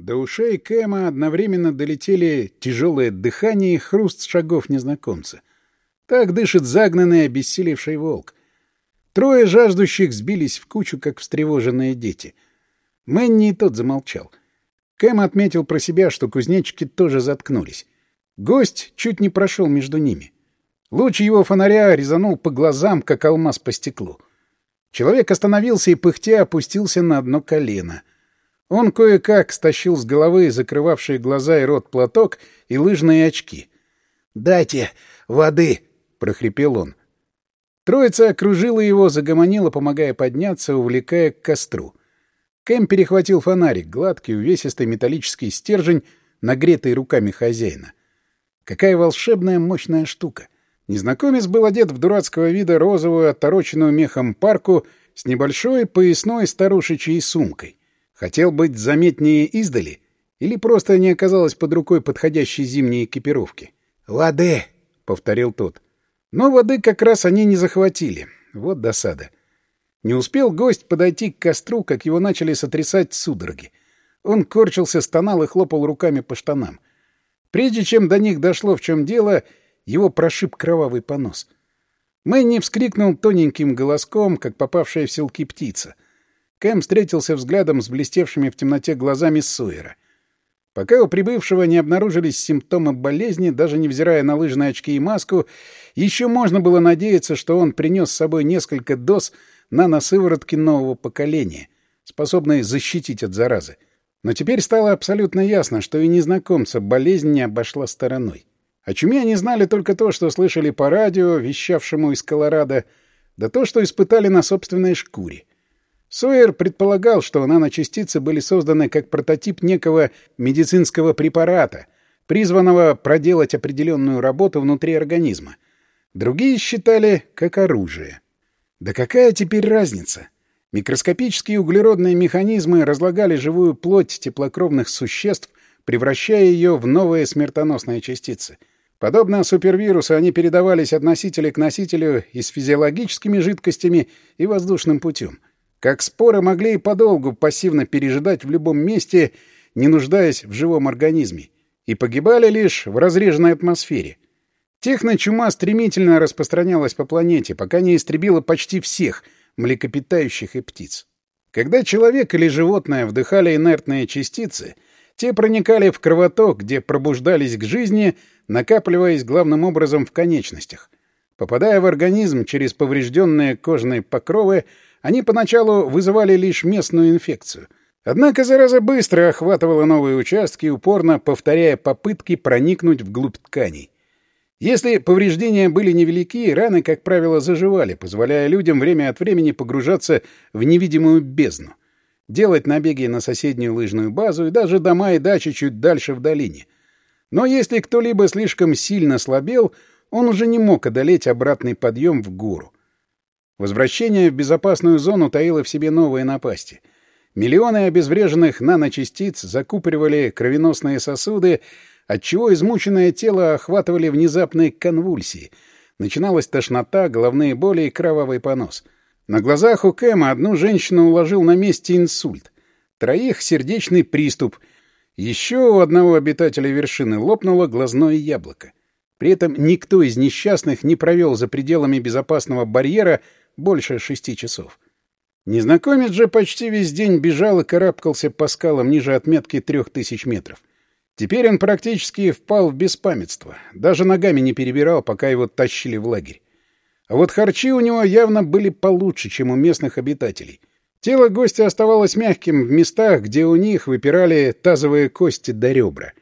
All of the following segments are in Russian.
До ушей Кэма одновременно долетели тяжелое дыхание и хруст шагов незнакомца. Так дышит загнанный, обессилевший волк. Трое жаждущих сбились в кучу, как встревоженные дети. Мэнни и тот замолчал. Кэм отметил про себя, что кузнечики тоже заткнулись. Гость чуть не прошел между ними. Луч его фонаря резанул по глазам, как алмаз по стеклу. Человек остановился и, пыхтя, опустился на одно колено. Он кое-как стащил с головы закрывавшие глаза и рот платок и лыжные очки. «Дайте воды!» — прохрипел он. Троица окружила его, загомонила, помогая подняться, увлекая к костру. Кэм перехватил фонарик, гладкий, увесистый металлический стержень, нагретый руками хозяина. Какая волшебная мощная штука! Незнакомец был одет в дурацкого вида розовую, оттороченную мехом парку с небольшой поясной старушечьей сумкой. Хотел быть заметнее издали или просто не оказалось под рукой подходящей зимней экипировки? «Воды!» — повторил тот. Но воды как раз они не захватили. Вот досада. Не успел гость подойти к костру, как его начали сотрясать судороги. Он корчился, стонал и хлопал руками по штанам. Прежде чем до них дошло, в чем дело, его прошиб кровавый понос. Мэнни вскрикнул тоненьким голоском, как попавшая в селки птица. Кэм встретился взглядом с блестевшими в темноте глазами Суэра. Пока у прибывшего не обнаружились симптомы болезни, даже невзирая на лыжные очки и маску, еще можно было надеяться, что он принес с собой несколько доз наносыворотки нового поколения, способной защитить от заразы. Но теперь стало абсолютно ясно, что и незнакомца болезнь не обошла стороной. О чуме они знали только то, что слышали по радио, вещавшему из Колорадо, да то, что испытали на собственной шкуре. Сойер предполагал, что наночастицы были созданы как прототип некого медицинского препарата, призванного проделать определенную работу внутри организма. Другие считали как оружие. Да какая теперь разница? Микроскопические углеродные механизмы разлагали живую плоть теплокровных существ, превращая ее в новые смертоносные частицы. Подобно супервирусу, они передавались от носителя к носителю и с физиологическими жидкостями и воздушным путем. Как споры могли и подолгу пассивно пережидать в любом месте, не нуждаясь в живом организме, и погибали лишь в разреженной атмосфере. Техночума стремительно распространялась по планете, пока не истребила почти всех — млекопитающих и птиц. Когда человек или животное вдыхали инертные частицы, те проникали в кровоток, где пробуждались к жизни, накапливаясь главным образом в конечностях. Попадая в организм через поврежденные кожные покровы, они поначалу вызывали лишь местную инфекцию. Однако зараза быстро охватывала новые участки, упорно повторяя попытки проникнуть вглубь тканей. Если повреждения были невелики, раны, как правило, заживали, позволяя людям время от времени погружаться в невидимую бездну, делать набеги на соседнюю лыжную базу и даже дома и дачи чуть дальше в долине. Но если кто-либо слишком сильно слабел, он уже не мог одолеть обратный подъем в гору. Возвращение в безопасную зону таило в себе новые напасти. Миллионы обезвреженных наночастиц закупоривали кровеносные сосуды, отчего измученное тело охватывали внезапные конвульсии. Начиналась тошнота, головные боли и кровавый понос. На глазах у Кэма одну женщину уложил на месте инсульт. Троих — сердечный приступ. Еще у одного обитателя вершины лопнуло глазное яблоко. При этом никто из несчастных не провел за пределами безопасного барьера больше шести часов. Незнакомец же почти весь день бежал и карабкался по скалам ниже отметки трех тысяч метров. Теперь он практически впал в беспамятство. Даже ногами не перебирал, пока его тащили в лагерь. А вот харчи у него явно были получше, чем у местных обитателей. Тело гостя оставалось мягким в местах, где у них выпирали тазовые кости до ребра.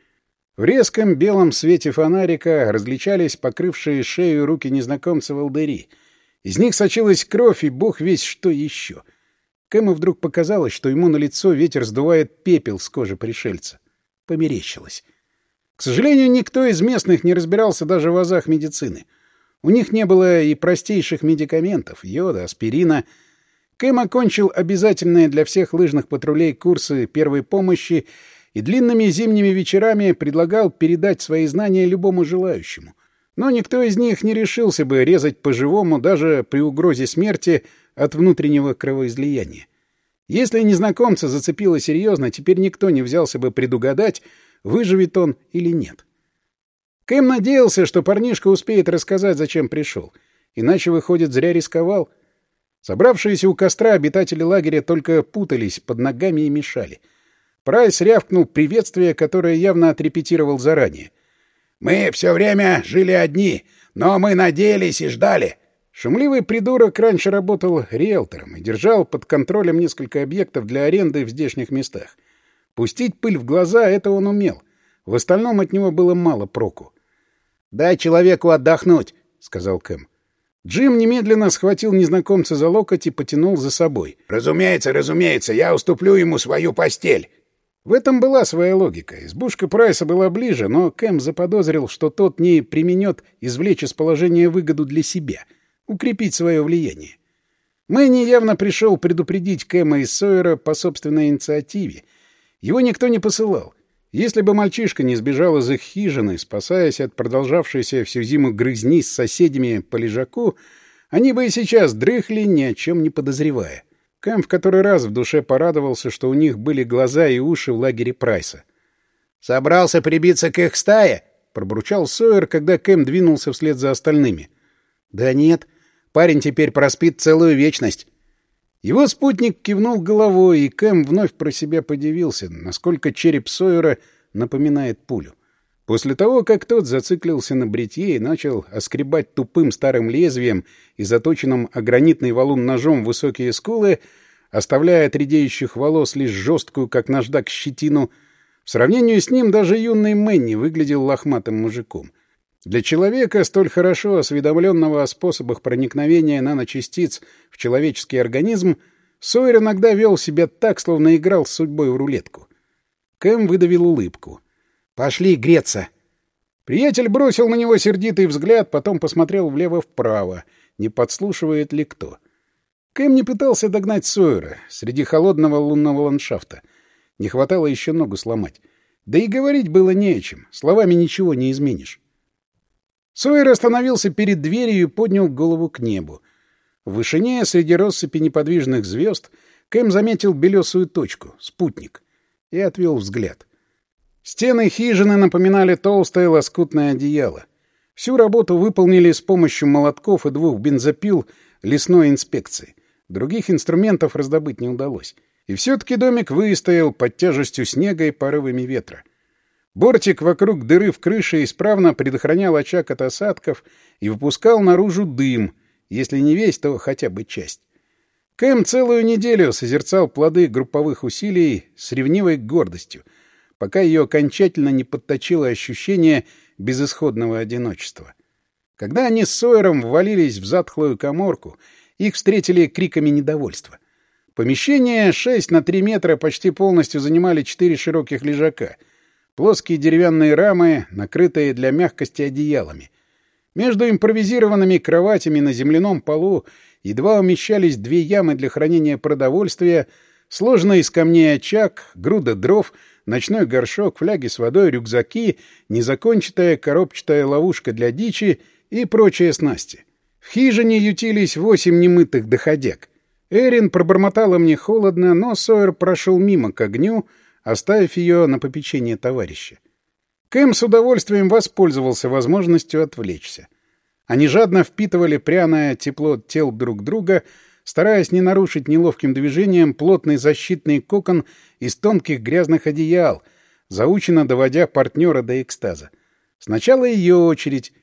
В резком белом свете фонарика различались покрывшие шею руки незнакомца волдыри. Из них сочилась кровь и бог весь что еще. Кэму вдруг показалось, что ему на лицо ветер сдувает пепел с кожи пришельца померещилось. К сожалению, никто из местных не разбирался даже в азах медицины. У них не было и простейших медикаментов — йода, аспирина. Кэм окончил обязательные для всех лыжных патрулей курсы первой помощи и длинными зимними вечерами предлагал передать свои знания любому желающему. Но никто из них не решился бы резать по-живому даже при угрозе смерти от внутреннего кровоизлияния. Если незнакомца зацепило серьезно, теперь никто не взялся бы предугадать, выживет он или нет. Кэм надеялся, что парнишка успеет рассказать, зачем пришел. Иначе, выходит, зря рисковал. Собравшиеся у костра обитатели лагеря только путались под ногами и мешали. Прайс рявкнул приветствие, которое явно отрепетировал заранее. «Мы все время жили одни, но мы надеялись и ждали». Шумливый придурок раньше работал риэлтором и держал под контролем несколько объектов для аренды в здешних местах. Пустить пыль в глаза — это он умел. В остальном от него было мало проку. «Дай человеку отдохнуть», — сказал Кэм. Джим немедленно схватил незнакомца за локоть и потянул за собой. «Разумеется, разумеется, я уступлю ему свою постель». В этом была своя логика. Избушка Прайса была ближе, но Кэм заподозрил, что тот не применет извлечь из положения выгоду для себя, укрепить свое влияние. Мэнни явно пришел предупредить Кэма и Сойера по собственной инициативе. Его никто не посылал. Если бы мальчишка не сбежал из их хижины, спасаясь от продолжавшейся всю зиму грызни с соседями по лежаку, они бы и сейчас дрыхли, ни о чем не подозревая. Кэм в который раз в душе порадовался, что у них были глаза и уши в лагере Прайса. «Собрался прибиться к их стае?» — пробурчал Сойер, когда Кэм двинулся вслед за остальными. «Да нет, парень теперь проспит целую вечность». Его спутник кивнул головой, и Кэм вновь про себя подивился, насколько череп Сойера напоминает пулю. После того, как тот зациклился на бритье и начал оскребать тупым старым лезвием и заточенным о гранитный валун ножом высокие скулы, оставляя от редеющих волос лишь жесткую, как наждак, щетину, в сравнении с ним даже юный Мэнни выглядел лохматым мужиком. Для человека, столь хорошо осведомленного о способах проникновения наночастиц в человеческий организм, Сойер иногда вел себя так, словно играл с судьбой в рулетку. Кэм выдавил улыбку. «Пошли греться!» Приятель бросил на него сердитый взгляд, потом посмотрел влево-вправо, не подслушивает ли кто. Кэм не пытался догнать Сойера среди холодного лунного ландшафта. Не хватало еще ногу сломать. Да и говорить было не о чем, словами ничего не изменишь. Сойер остановился перед дверью и поднял голову к небу. В вышине, среди россыпи неподвижных звезд, Кэм заметил белесую точку — спутник, и отвел взгляд. Стены хижины напоминали толстое лоскутное одеяло. Всю работу выполнили с помощью молотков и двух бензопил лесной инспекции. Других инструментов раздобыть не удалось. И все-таки домик выстоял под тяжестью снега и порывами ветра. Бортик вокруг дыры в крыше исправно предохранял очаг от осадков и выпускал наружу дым, если не весь, то хотя бы часть. Кэм целую неделю созерцал плоды групповых усилий с ревнивой гордостью, пока ее окончательно не подточило ощущение безысходного одиночества. Когда они с Сойером ввалились в затхлую коморку, их встретили криками недовольства. Помещение 6 на 3 метра почти полностью занимали четыре широких лежака — плоские деревянные рамы, накрытые для мягкости одеялами. Между импровизированными кроватями на земляном полу едва умещались две ямы для хранения продовольствия, сложный из камней очаг, груда дров, ночной горшок, фляги с водой, рюкзаки, незакончатая коробчатая ловушка для дичи и прочие снасти. В хижине ютились восемь немытых доходяг. Эрин пробормотала мне холодно, но Сойер прошел мимо к огню, оставив ее на попечение товарища. Кэм с удовольствием воспользовался возможностью отвлечься. Они жадно впитывали пряное тепло тел друг друга, стараясь не нарушить неловким движением плотный защитный кокон из тонких грязных одеял, заученно доводя партнера до экстаза. Сначала ее очередь,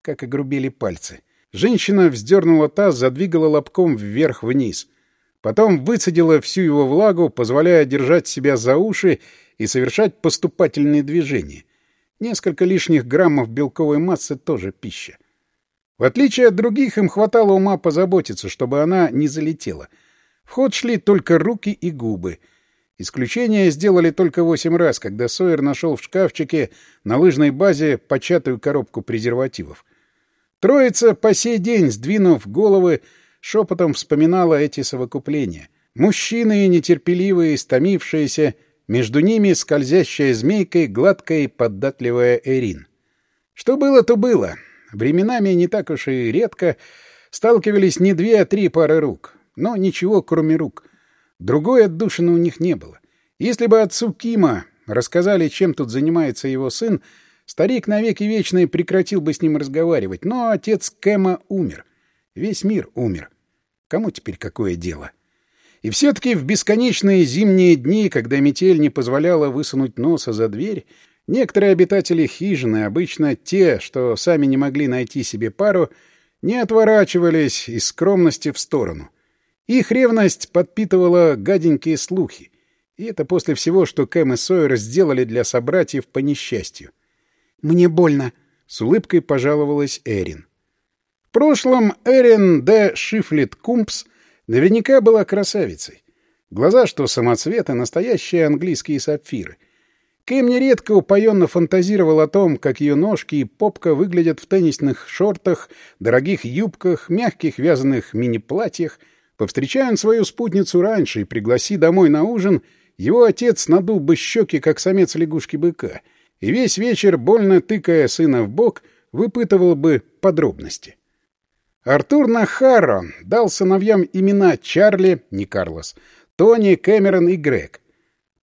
как и грубели пальцы. Женщина вздернула таз, задвигала лобком вверх-вниз. Потом выцедила всю его влагу, позволяя держать себя за уши и совершать поступательные движения. Несколько лишних граммов белковой массы тоже пища. В отличие от других, им хватало ума позаботиться, чтобы она не залетела. В ход шли только руки и губы. Исключение сделали только восемь раз, когда Сойер нашел в шкафчике на лыжной базе початую коробку презервативов. Троица по сей день, сдвинув головы, шепотом вспоминала эти совокупления. Мужчины, нетерпеливые, стомившиеся, между ними скользящая змейкой гладкая и податливая Эрин. Что было, то было. Временами не так уж и редко сталкивались не две, а три пары рук. Но ничего, кроме рук. Другой отдушины у них не было. Если бы отцу Кима рассказали, чем тут занимается его сын, старик навеки вечный прекратил бы с ним разговаривать. Но отец Кэма умер. Весь мир умер. Кому теперь какое дело? И все-таки в бесконечные зимние дни, когда метель не позволяла высунуть носа за дверь, некоторые обитатели хижины, обычно те, что сами не могли найти себе пару, не отворачивались из скромности в сторону. Их ревность подпитывала гаденькие слухи. И это после всего, что Кэм и Сойер сделали для собратьев по несчастью. «Мне больно», — с улыбкой пожаловалась Эрин. В прошлом Эрин Д. Шифлет Кумпс наверняка была красавицей. Глаза, что самоцветы, настоящие английские сапфиры. Кэм нередко упоенно фантазировал о том, как ее ножки и попка выглядят в теннисных шортах, дорогих юбках, мягких вязаных мини-платьях. Повстречая свою спутницу раньше и пригласи домой на ужин — его отец надул бы щеки, как самец лягушки-быка, и весь вечер, больно тыкая сына в бок, выпытывал бы подробности. Артур Нахаро дал сыновьям имена Чарли, не Карлос, Тони, Кэмерон и Грег.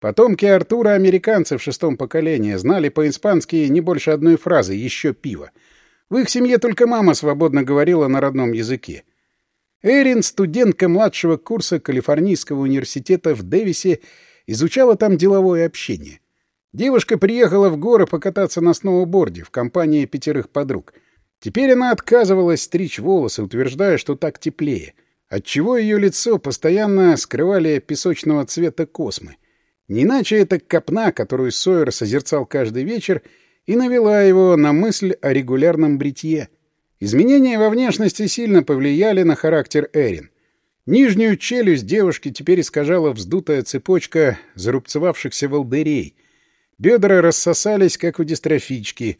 Потомки Артура, американцы в шестом поколении, знали по-испански не больше одной фразы «еще пиво». В их семье только мама свободно говорила на родном языке. Эрин, студентка младшего курса Калифорнийского университета в Дэвисе, изучала там деловое общение. Девушка приехала в горы покататься на сноуборде в компании пятерых подруг. Теперь она отказывалась стричь волосы, утверждая, что так теплее, отчего ее лицо постоянно скрывали песочного цвета космы. Не иначе это копна, которую Сойер созерцал каждый вечер, и навела его на мысль о регулярном бритье. Изменения во внешности сильно повлияли на характер Эрин. Нижнюю челюсть девушки теперь искажала вздутая цепочка зарубцевавшихся волдырей. Бедра рассосались, как у дистрофички.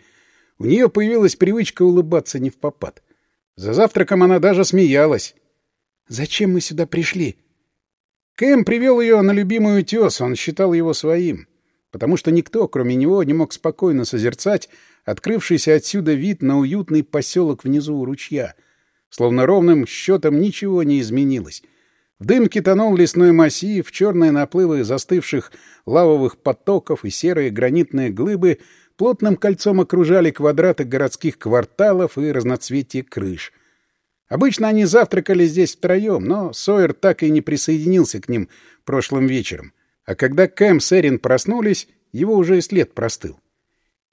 У нее появилась привычка улыбаться не в попад. За завтраком она даже смеялась. «Зачем мы сюда пришли?» Кэм привел ее на любимый утес, он считал его своим, потому что никто, кроме него, не мог спокойно созерцать открывшийся отсюда вид на уютный поселок внизу у ручья — Словно ровным счетом ничего не изменилось. В дымке тонул лесной массив, черные наплывы застывших лавовых потоков и серые гранитные глыбы плотным кольцом окружали квадраты городских кварталов и разноцветие крыш. Обычно они завтракали здесь втроем, но Сойер так и не присоединился к ним прошлым вечером. А когда Кэм с Эрин проснулись, его уже и след простыл.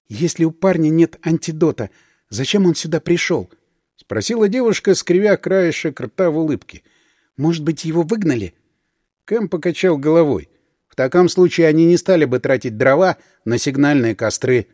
«Если у парня нет антидота, зачем он сюда пришел?» — спросила девушка, скривя краешек рта в улыбке. «Может быть, его выгнали?» Кэм покачал головой. «В таком случае они не стали бы тратить дрова на сигнальные костры».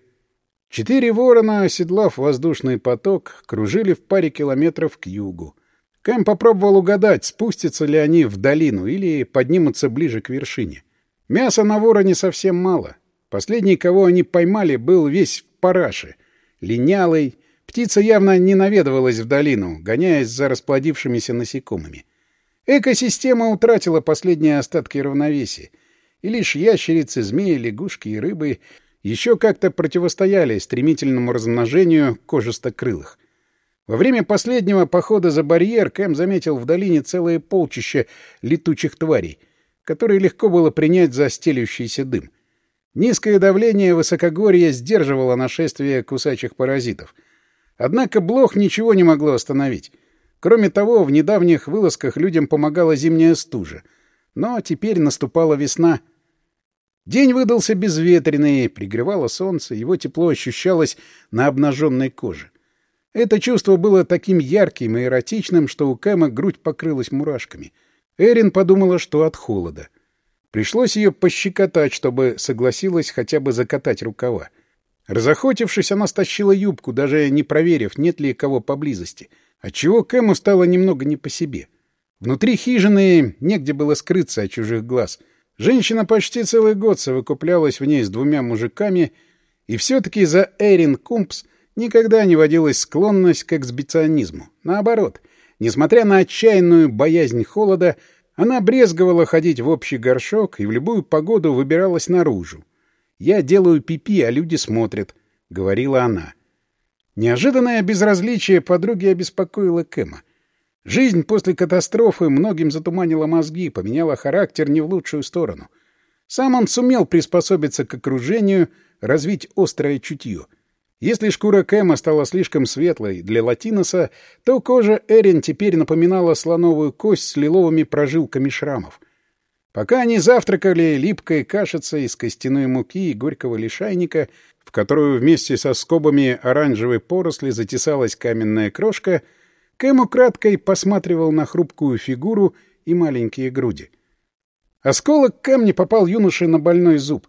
Четыре ворона, оседлав воздушный поток, кружили в паре километров к югу. Кэм попробовал угадать, спустятся ли они в долину или поднимутся ближе к вершине. Мяса на вороне совсем мало. Последний, кого они поймали, был весь в параше. Линялый, Птица явно не наведывалась в долину, гоняясь за расплодившимися насекомыми. Экосистема утратила последние остатки равновесия, и лишь ящерицы, змеи, лягушки и рыбы еще как-то противостояли стремительному размножению кожистокрылых. Во время последнего похода за барьер Кэм заметил в долине целое полчище летучих тварей, которые легко было принять за стелющийся дым. Низкое давление высокогорья сдерживало нашествие кусачих паразитов — Однако Блох ничего не могло остановить. Кроме того, в недавних вылазках людям помогала зимняя стужа. Но теперь наступала весна. День выдался безветренный, пригревало солнце, его тепло ощущалось на обнаженной коже. Это чувство было таким ярким и эротичным, что у Кэма грудь покрылась мурашками. Эрин подумала, что от холода. Пришлось ее пощекотать, чтобы согласилась хотя бы закатать рукава. Разохотившись, она стащила юбку, даже не проверив, нет ли кого поблизости, отчего Кэму стало немного не по себе. Внутри хижины негде было скрыться от чужих глаз. Женщина почти целый год совокуплялась в ней с двумя мужиками, и все-таки за Эрин Кумпс никогда не водилась склонность к эксбиционизму. Наоборот, несмотря на отчаянную боязнь холода, она брезговала ходить в общий горшок и в любую погоду выбиралась наружу, «Я делаю пипи, а люди смотрят», — говорила она. Неожиданное безразличие подруги обеспокоило Кэма. Жизнь после катастрофы многим затуманила мозги, поменяла характер не в лучшую сторону. Сам он сумел приспособиться к окружению, развить острое чутье. Если шкура Кэма стала слишком светлой для латиноса, то кожа Эрин теперь напоминала слоновую кость с лиловыми прожилками шрамов. Пока они завтракали липкой кашицей из костяной муки и горького лишайника, в которую вместе со скобами оранжевой поросли затесалась каменная крошка — Кэм украдкой посматривал на хрупкую фигуру и маленькие груди. Осколок камня попал юноше на больной зуб,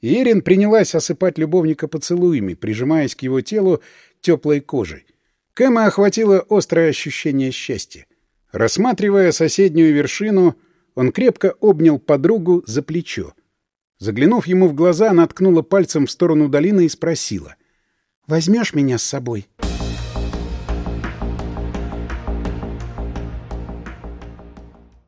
и Эрин принялась осыпать любовника поцелуями, прижимаясь к его телу теплой кожей. Кэма охватило острое ощущение счастья. Рассматривая соседнюю вершину, он крепко обнял подругу за плечо. Заглянув ему в глаза, она ткнула пальцем в сторону долины и спросила. — Возьмешь меня с собой? —